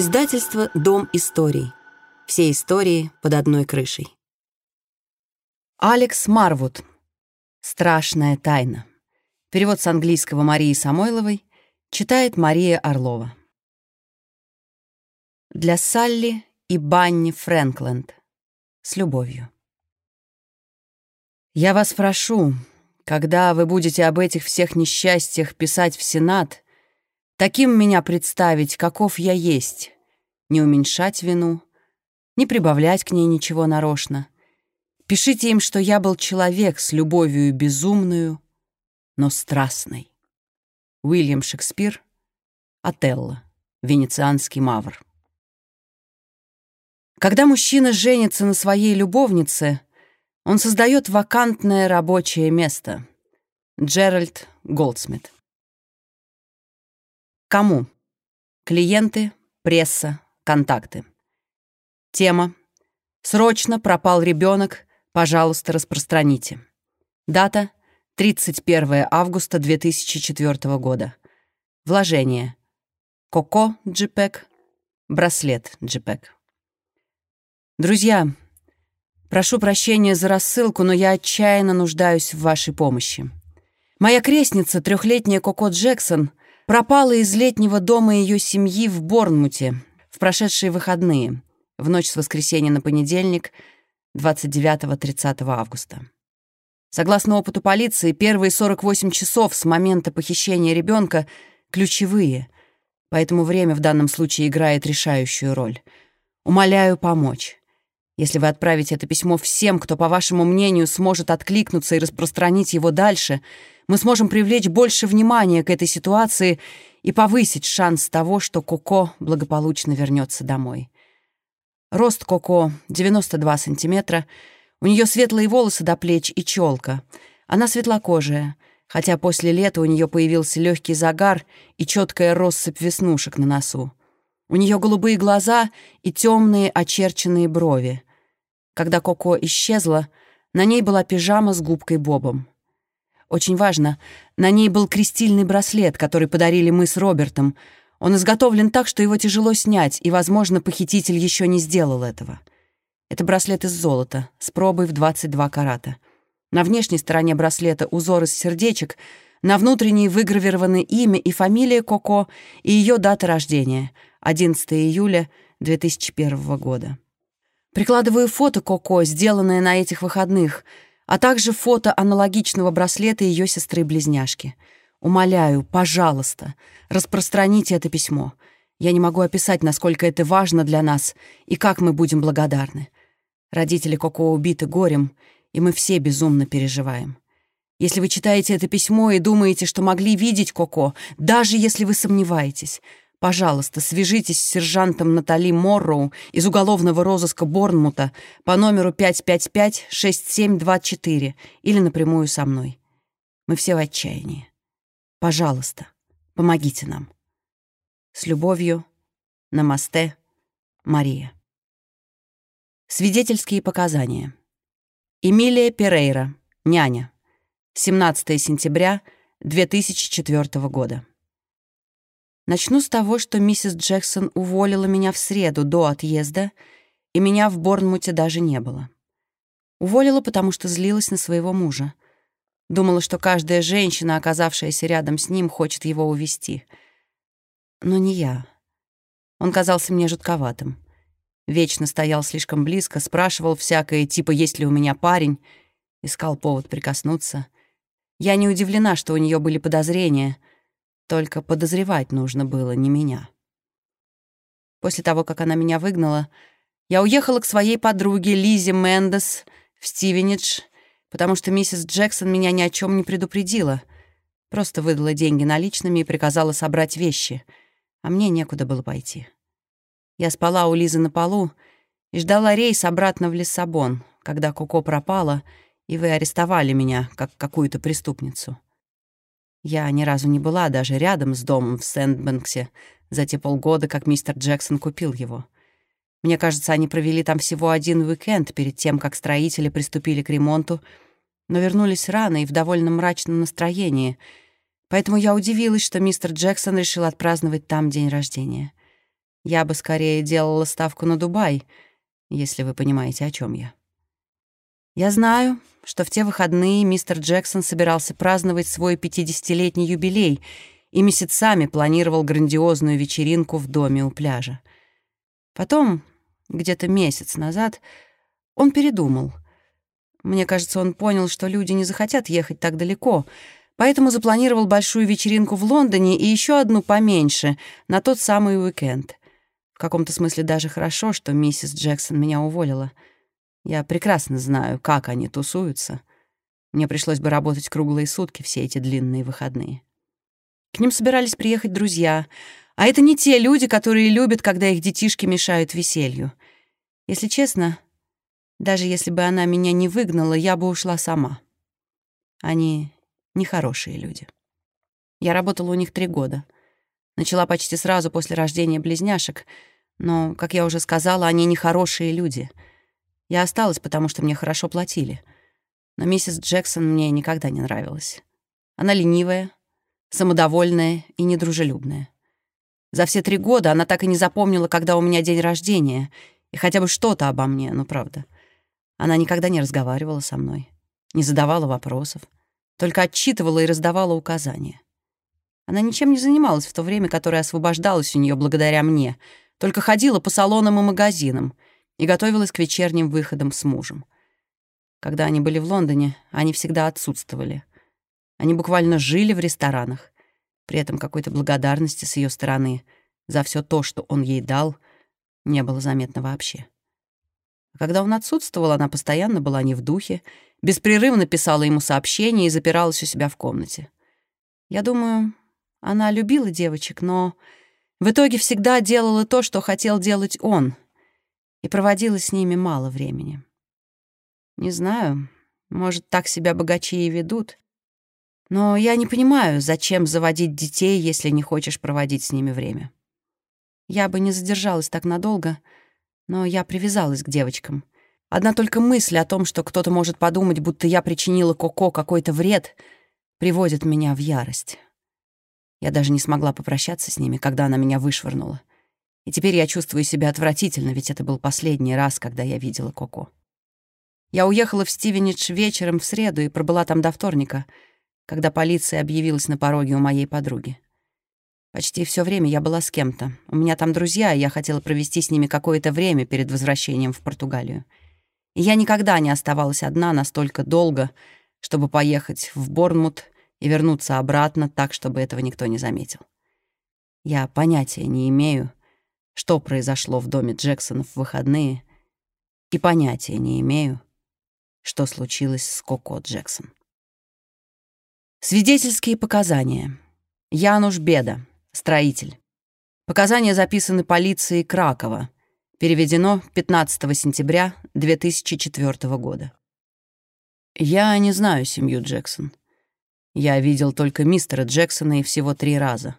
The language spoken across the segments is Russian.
Издательство «Дом историй». Все истории под одной крышей. Алекс Марвуд. «Страшная тайна». Перевод с английского Марии Самойловой. Читает Мария Орлова. Для Салли и Банни Фрэнкленд. С любовью. Я вас прошу, когда вы будете об этих всех несчастьях писать в Сенат, таким меня представить, каков я есть, не уменьшать вину, не прибавлять к ней ничего нарочно. Пишите им, что я был человек с любовью безумную, но страстной. Уильям Шекспир, Отелло, венецианский мавр. Когда мужчина женится на своей любовнице, он создает вакантное рабочее место. Джеральд Голдсмит. Кому? Клиенты, пресса, контакты. Тема. Срочно пропал ребенок, пожалуйста, распространите. Дата. 31 августа 2004 года. Вложение. Коко JPEG, браслет JPEG. Друзья, прошу прощения за рассылку, но я отчаянно нуждаюсь в вашей помощи. Моя крестница, трехлетняя Коко Джексон, пропала из летнего дома ее семьи в Борнмуте в прошедшие выходные, в ночь с воскресенья на понедельник, 29-30 августа. Согласно опыту полиции, первые 48 часов с момента похищения ребенка ключевые, поэтому время в данном случае играет решающую роль. Умоляю помочь. Если вы отправите это письмо всем, кто, по вашему мнению, сможет откликнуться и распространить его дальше, мы сможем привлечь больше внимания к этой ситуации и повысить шанс того, что Коко благополучно вернется домой. Рост Коко — 92 сантиметра, у нее светлые волосы до плеч и челка. Она светлокожая, хотя после лета у нее появился легкий загар и четкая россыпь веснушек на носу. У нее голубые глаза и темные очерченные брови. Когда Коко исчезла, на ней была пижама с губкой Бобом. Очень важно, на ней был крестильный браслет, который подарили мы с Робертом. Он изготовлен так, что его тяжело снять, и, возможно, похититель еще не сделал этого. Это браслет из золота, с пробой в 22 карата. На внешней стороне браслета узор из сердечек, на внутренней выгравированы имя и фамилия Коко и ее дата рождения — 11 июля 2001 года. Прикладываю фото Коко, сделанное на этих выходных, а также фото аналогичного браслета ее сестры-близняшки. Умоляю, пожалуйста, распространите это письмо. Я не могу описать, насколько это важно для нас и как мы будем благодарны. Родители Коко убиты горем, и мы все безумно переживаем. Если вы читаете это письмо и думаете, что могли видеть Коко, даже если вы сомневаетесь, Пожалуйста, свяжитесь с сержантом Натали Морроу из уголовного розыска Борнмута по номеру 555-6724 или напрямую со мной. Мы все в отчаянии. Пожалуйста, помогите нам. С любовью, Намасте, Мария. Свидетельские показания. Эмилия Перейра, няня. 17 сентября 2004 года. Начну с того, что миссис Джексон уволила меня в среду до отъезда, и меня в Борнмуте даже не было. Уволила, потому что злилась на своего мужа. Думала, что каждая женщина, оказавшаяся рядом с ним, хочет его увести. Но не я. Он казался мне жутковатым. Вечно стоял слишком близко, спрашивал всякое, типа «есть ли у меня парень?», искал повод прикоснуться. Я не удивлена, что у нее были подозрения — только подозревать нужно было не меня. После того, как она меня выгнала, я уехала к своей подруге Лизе Мендес в Стивенидж, потому что миссис Джексон меня ни о чем не предупредила. Просто выдала деньги наличными и приказала собрать вещи, а мне некуда было пойти. Я спала у Лизы на полу и ждала рейс обратно в Лиссабон, когда Коко пропала, и вы арестовали меня как какую-то преступницу. Я ни разу не была даже рядом с домом в Сэндбэнксе за те полгода, как мистер Джексон купил его. Мне кажется, они провели там всего один уикенд перед тем, как строители приступили к ремонту, но вернулись рано и в довольно мрачном настроении, поэтому я удивилась, что мистер Джексон решил отпраздновать там день рождения. Я бы скорее делала ставку на Дубай, если вы понимаете, о чем я. Я знаю, что в те выходные мистер Джексон собирался праздновать свой 50-летний юбилей и месяцами планировал грандиозную вечеринку в доме у пляжа. Потом, где-то месяц назад, он передумал. Мне кажется, он понял, что люди не захотят ехать так далеко, поэтому запланировал большую вечеринку в Лондоне и еще одну поменьше, на тот самый уикенд. В каком-то смысле даже хорошо, что миссис Джексон меня уволила — я прекрасно знаю, как они тусуются. Мне пришлось бы работать круглые сутки все эти длинные выходные. К ним собирались приехать друзья, а это не те люди, которые любят, когда их детишки мешают веселью. Если честно, даже если бы она меня не выгнала, я бы ушла сама. Они нехорошие люди. Я работала у них три года. Начала почти сразу после рождения близняшек, но, как я уже сказала, они нехорошие люди — я осталась, потому что мне хорошо платили. Но миссис Джексон мне никогда не нравилась. Она ленивая, самодовольная и недружелюбная. За все три года она так и не запомнила, когда у меня день рождения, и хотя бы что-то обо мне, ну правда. Она никогда не разговаривала со мной, не задавала вопросов, только отчитывала и раздавала указания. Она ничем не занималась в то время, которое освобождалось у нее благодаря мне, только ходила по салонам и магазинам — и готовилась к вечерним выходам с мужем. Когда они были в Лондоне, они всегда отсутствовали. Они буквально жили в ресторанах. При этом какой-то благодарности с ее стороны за все то, что он ей дал, не было заметно вообще. А когда он отсутствовал, она постоянно была не в духе, беспрерывно писала ему сообщения и запиралась у себя в комнате. Я думаю, она любила девочек, но в итоге всегда делала то, что хотел делать он — и проводила с ними мало времени. Не знаю, может, так себя богачи и ведут, но я не понимаю, зачем заводить детей, если не хочешь проводить с ними время. Я бы не задержалась так надолго, но я привязалась к девочкам. Одна только мысль о том, что кто-то может подумать, будто я причинила Коко какой-то вред, приводит меня в ярость. Я даже не смогла попрощаться с ними, когда она меня вышвырнула. И теперь я чувствую себя отвратительно, ведь это был последний раз, когда я видела Коко. Я уехала в Стивенидж вечером в среду и пробыла там до вторника, когда полиция объявилась на пороге у моей подруги. Почти все время я была с кем-то. У меня там друзья, и я хотела провести с ними какое-то время перед возвращением в Португалию. И я никогда не оставалась одна настолько долго, чтобы поехать в Борнмут и вернуться обратно так, чтобы этого никто не заметил. Я понятия не имею, что произошло в доме Джексонов в выходные, и понятия не имею, что случилось с Коко Джексон. Свидетельские показания. Януш Беда, строитель. Показания записаны полицией Кракова. Переведено 15 сентября 2004 года. Я не знаю семью Джексон. Я видел только мистера Джексона и всего три раза.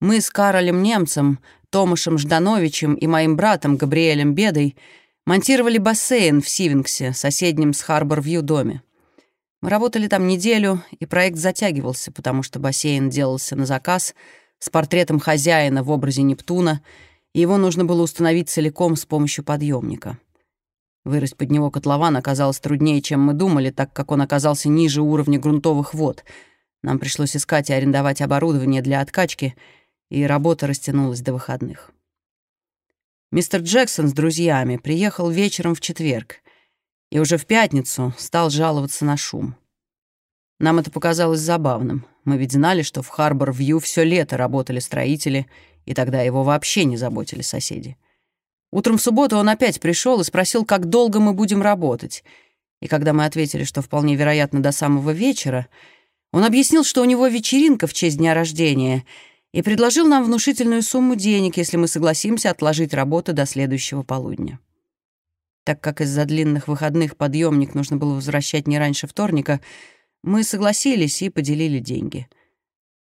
Мы с Каролем Немцем Томашем Ждановичем и моим братом Габриэлем Бедой монтировали бассейн в Сивингсе, соседнем с Харбор-Вью доме. Мы работали там неделю, и проект затягивался, потому что бассейн делался на заказ с портретом хозяина в образе Нептуна, и его нужно было установить целиком с помощью подъемника. Вырыть под него котлован оказалось труднее, чем мы думали, так как он оказался ниже уровня грунтовых вод. Нам пришлось искать и арендовать оборудование для откачки — и работа растянулась до выходных. Мистер Джексон с друзьями приехал вечером в четверг и уже в пятницу стал жаловаться на шум. Нам это показалось забавным. Мы ведь знали, что в Харбор-Вью все лето работали строители, и тогда его вообще не заботили соседи. Утром в субботу он опять пришел и спросил, как долго мы будем работать. И когда мы ответили, что вполне вероятно до самого вечера, он объяснил, что у него вечеринка в честь дня рождения — и предложил нам внушительную сумму денег, если мы согласимся отложить работу до следующего полудня. Так как из-за длинных выходных подъемник нужно было возвращать не раньше вторника, мы согласились и поделили деньги.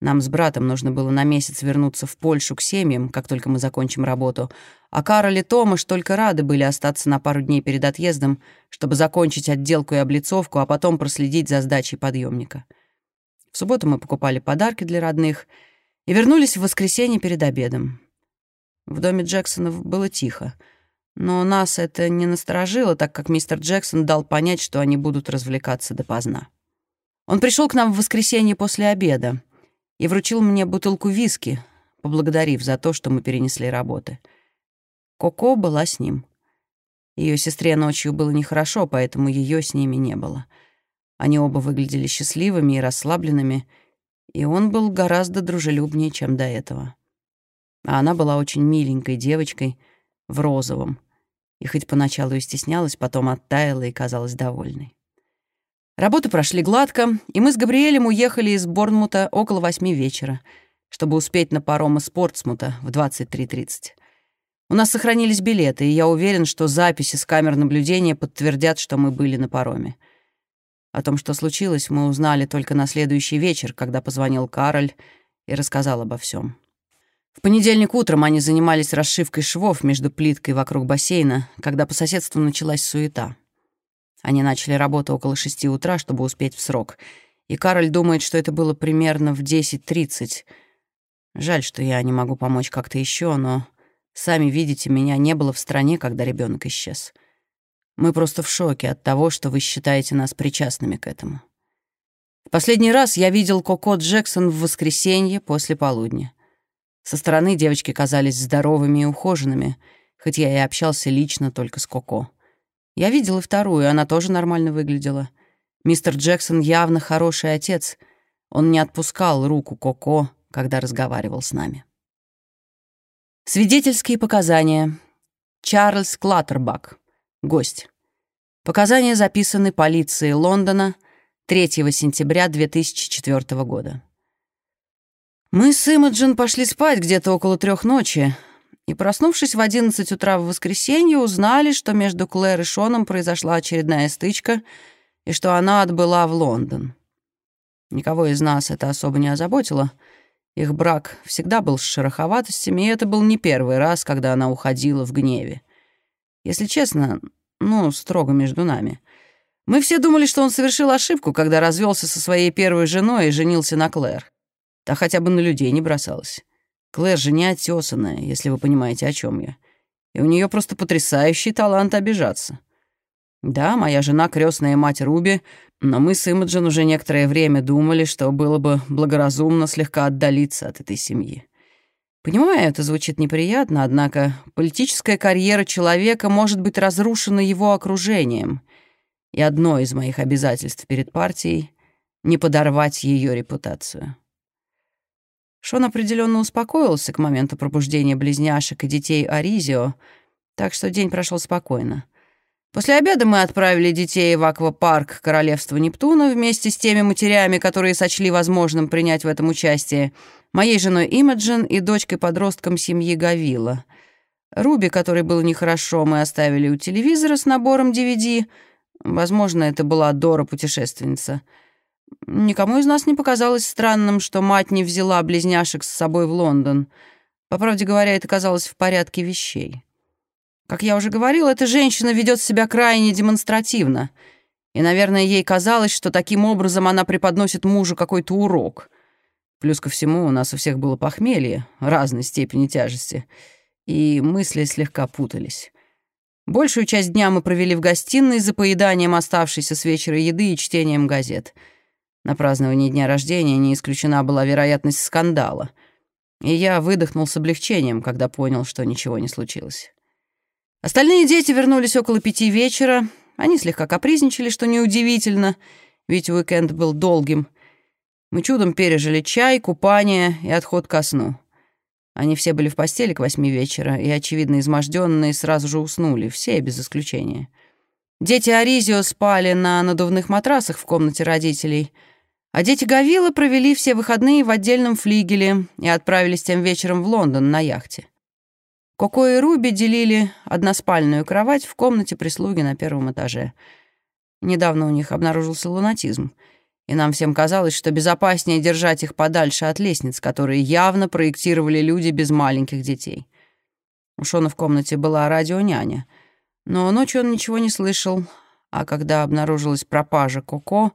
Нам с братом нужно было на месяц вернуться в Польшу к семьям, как только мы закончим работу, а Кароль и Томаш только рады были остаться на пару дней перед отъездом, чтобы закончить отделку и облицовку, а потом проследить за сдачей подъемника. В субботу мы покупали подарки для родных — и вернулись в воскресенье перед обедом. В доме Джексонов было тихо. Но нас это не насторожило, так как мистер Джексон дал понять, что они будут развлекаться допоздна. Он пришел к нам в воскресенье после обеда и вручил мне бутылку виски, поблагодарив за то, что мы перенесли работы. Коко была с ним. Ее сестре ночью было нехорошо, поэтому ее с ними не было. Они оба выглядели счастливыми и расслабленными, и он был гораздо дружелюбнее, чем до этого. А она была очень миленькой девочкой в розовом, и хоть поначалу и стеснялась, потом оттаяла и казалась довольной. Работы прошли гладко, и мы с Габриэлем уехали из Борнмута около восьми вечера, чтобы успеть на паром из Портсмута в 23.30. У нас сохранились билеты, и я уверен, что записи с камер наблюдения подтвердят, что мы были на пароме. О том, что случилось, мы узнали только на следующий вечер, когда позвонил Кароль и рассказал обо всем. В понедельник утром они занимались расшивкой швов между плиткой вокруг бассейна, когда по соседству началась суета. Они начали работу около шести утра, чтобы успеть в срок, и Кароль думает, что это было примерно в 10.30. Жаль, что я не могу помочь как-то еще, но Сами видите, меня не было в стране, когда ребенок исчез. Мы просто в шоке от того, что вы считаете нас причастными к этому. Последний раз я видел Коко Джексон в воскресенье после полудня. Со стороны девочки казались здоровыми и ухоженными, хоть я и общался лично только с Коко. Я видел и вторую, она тоже нормально выглядела. Мистер Джексон явно хороший отец. Он не отпускал руку Коко, когда разговаривал с нами. Свидетельские показания. Чарльз Клаттербак. Гость. Показания записаны полицией Лондона 3 сентября 2004 года. Мы с Имаджин пошли спать где-то около трех ночи, и, проснувшись в 11 утра в воскресенье, узнали, что между Клэр и Шоном произошла очередная стычка и что она отбыла в Лондон. Никого из нас это особо не озаботило — их брак всегда был с шероховатостями, и это был не первый раз, когда она уходила в гневе. Если честно, ну, строго между нами. Мы все думали, что он совершил ошибку, когда развелся со своей первой женой и женился на Клэр. Та хотя бы на людей не бросалась. Клэр же не отёсанная, если вы понимаете, о чем я. И у нее просто потрясающий талант обижаться. Да, моя жена крестная мать Руби, но мы с Имаджин уже некоторое время думали, что было бы благоразумно слегка отдалиться от этой семьи. Понимаю, это звучит неприятно, однако политическая карьера человека может быть разрушена его окружением, и одно из моих обязательств перед партией — не подорвать ее репутацию. Шон определенно успокоился к моменту пробуждения близняшек и детей Аризио, так что день прошел спокойно. После обеда мы отправили детей в аквапарк Королевства Нептуна вместе с теми матерями, которые сочли возможным принять в этом участие, моей женой Имаджин и дочкой-подростком семьи Гавила. Руби, которой было нехорошо, мы оставили у телевизора с набором DVD. Возможно, это была Дора-путешественница. Никому из нас не показалось странным, что мать не взяла близняшек с собой в Лондон. По правде говоря, это казалось в порядке вещей. Как я уже говорил, эта женщина ведет себя крайне демонстративно. И, наверное, ей казалось, что таким образом она преподносит мужу какой-то урок. Плюс ко всему, у нас у всех было похмелье разной степени тяжести, и мысли слегка путались. Большую часть дня мы провели в гостиной за поеданием оставшейся с вечера еды и чтением газет. На праздновании дня рождения не исключена была вероятность скандала. И я выдохнул с облегчением, когда понял, что ничего не случилось. Остальные дети вернулись около пяти вечера. Они слегка капризничали, что неудивительно, ведь уикенд был долгим. Мы чудом пережили чай, купание и отход ко сну. Они все были в постели к восьми вечера и, очевидно, изможденные, сразу же уснули, все без исключения. Дети Аризио спали на надувных матрасах в комнате родителей, а дети Гавила провели все выходные в отдельном флигеле и отправились тем вечером в Лондон на яхте. Коко и Руби делили односпальную кровать в комнате прислуги на первом этаже. Недавно у них обнаружился лунатизм, и нам всем казалось, что безопаснее держать их подальше от лестниц, которые явно проектировали люди без маленьких детей. У Шона в комнате была радионяня, но ночью он ничего не слышал, а когда обнаружилась пропажа Коко,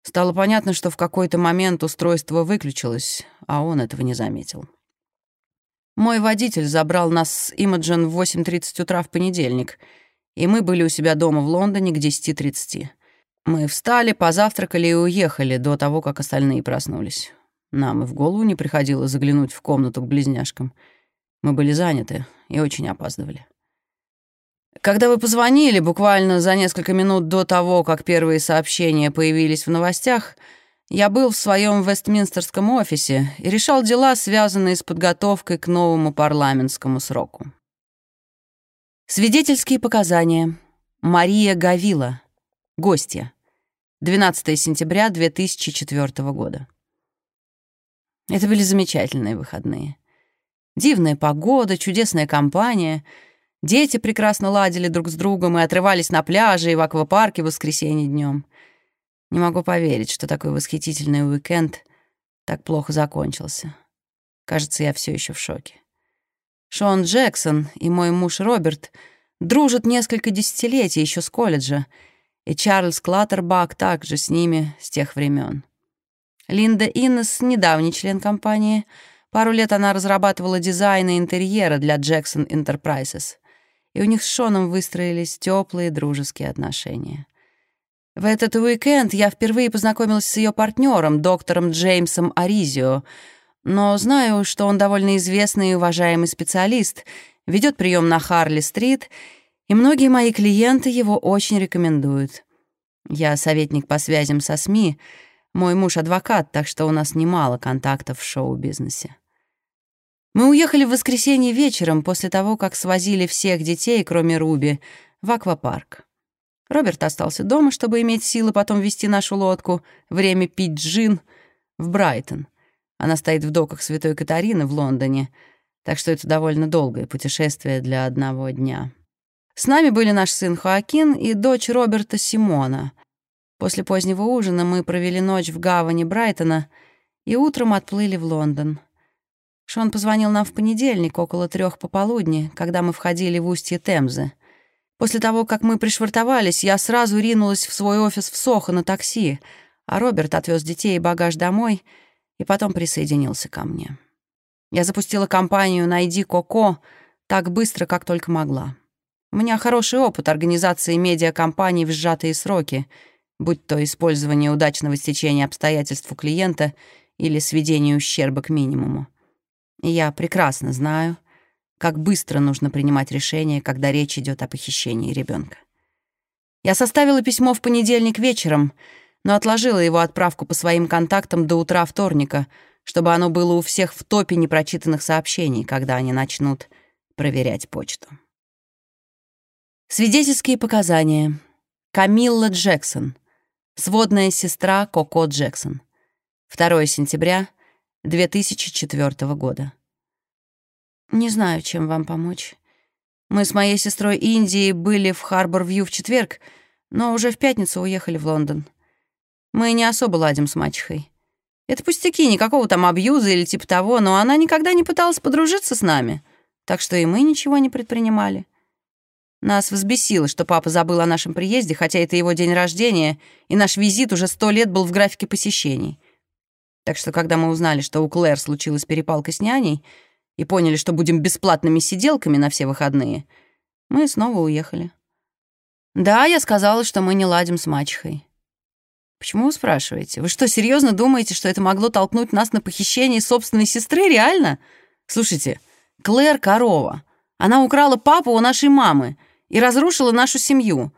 стало понятно, что в какой-то момент устройство выключилось, а он этого не заметил. Мой водитель забрал нас с Имаджин в 8.30 утра в понедельник, и мы были у себя дома в Лондоне к 10.30. Мы встали, позавтракали и уехали до того, как остальные проснулись. Нам и в голову не приходило заглянуть в комнату к близняшкам. Мы были заняты и очень опаздывали. Когда вы позвонили, буквально за несколько минут до того, как первые сообщения появились в новостях, я был в своем Вестминстерском офисе и решал дела, связанные с подготовкой к новому парламентскому сроку. Свидетельские показания. Мария Гавила. Гостья. 12 сентября 2004 года. Это были замечательные выходные. Дивная погода, чудесная компания — Дети прекрасно ладили друг с другом и отрывались на пляже и в аквапарке в воскресенье днем. Не могу поверить, что такой восхитительный уикенд так плохо закончился. Кажется, я все еще в шоке. Шон Джексон и мой муж Роберт дружат несколько десятилетий еще с колледжа, и Чарльз Клаттербак также с ними с тех времен. Линда Иннес — недавний член компании. Пару лет она разрабатывала дизайны интерьера для Jackson Enterprises и у них с Шоном выстроились теплые дружеские отношения. В этот уикенд я впервые познакомилась с ее партнером, доктором Джеймсом Аризио, но знаю, что он довольно известный и уважаемый специалист, ведет прием на Харли-стрит, и многие мои клиенты его очень рекомендуют. Я советник по связям со СМИ, мой муж адвокат, так что у нас немало контактов в шоу-бизнесе. Мы уехали в воскресенье вечером после того, как свозили всех детей, кроме Руби, в аквапарк. Роберт остался дома, чтобы иметь силы потом вести нашу лодку, время пить джин, в Брайтон. Она стоит в доках Святой Катарины в Лондоне, так что это довольно долгое путешествие для одного дня. С нами были наш сын Хоакин и дочь Роберта Симона. После позднего ужина мы провели ночь в гавани Брайтона и утром отплыли в Лондон. Шон позвонил нам в понедельник около трех пополудни, когда мы входили в устье Темзы. После того, как мы пришвартовались, я сразу ринулась в свой офис в Сохо на такси, а Роберт отвез детей и багаж домой и потом присоединился ко мне. Я запустила компанию «Найди Коко» так быстро, как только могла. У меня хороший опыт организации медиакомпаний в сжатые сроки, будь то использование удачного стечения обстоятельств у клиента или сведение ущерба к минимуму. И я прекрасно знаю, как быстро нужно принимать решение, когда речь идет о похищении ребенка. Я составила письмо в понедельник вечером, но отложила его отправку по своим контактам до утра вторника, чтобы оно было у всех в топе непрочитанных сообщений, когда они начнут проверять почту. Свидетельские показания. Камилла Джексон. Сводная сестра Коко Джексон. 2 сентября 2004 года. Не знаю, чем вам помочь. Мы с моей сестрой Индией были в Харбор-Вью в четверг, но уже в пятницу уехали в Лондон. Мы не особо ладим с мачехой. Это пустяки, никакого там абьюза или типа того, но она никогда не пыталась подружиться с нами, так что и мы ничего не предпринимали. Нас взбесило, что папа забыл о нашем приезде, хотя это его день рождения, и наш визит уже сто лет был в графике посещений. Так что, когда мы узнали, что у Клэр случилась перепалка с няней, и поняли, что будем бесплатными сиделками на все выходные, мы снова уехали. Да, я сказала, что мы не ладим с мачехой. Почему вы спрашиваете? Вы что, серьезно думаете, что это могло толкнуть нас на похищение собственной сестры? Реально? Слушайте, Клэр — корова. Она украла папу у нашей мамы и разрушила нашу семью.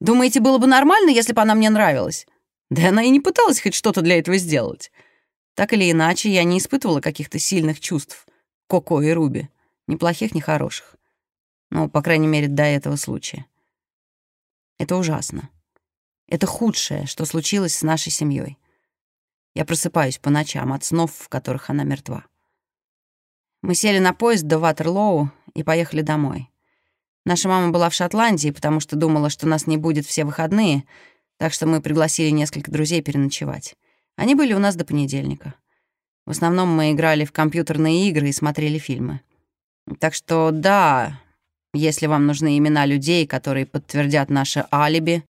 Думаете, было бы нормально, если бы она мне нравилась? Да она и не пыталась хоть что-то для этого сделать. Так или иначе, я не испытывала каких-то сильных чувств. Коко и Руби. Ни плохих, ни хороших. Ну, по крайней мере, до этого случая. Это ужасно. Это худшее, что случилось с нашей семьей. Я просыпаюсь по ночам от снов, в которых она мертва. Мы сели на поезд до Ватерлоу и поехали домой. Наша мама была в Шотландии, потому что думала, что нас не будет все выходные, так что мы пригласили несколько друзей переночевать. Они были у нас до понедельника. В основном мы играли в компьютерные игры и смотрели фильмы. Так что да, если вам нужны имена людей, которые подтвердят наше алиби,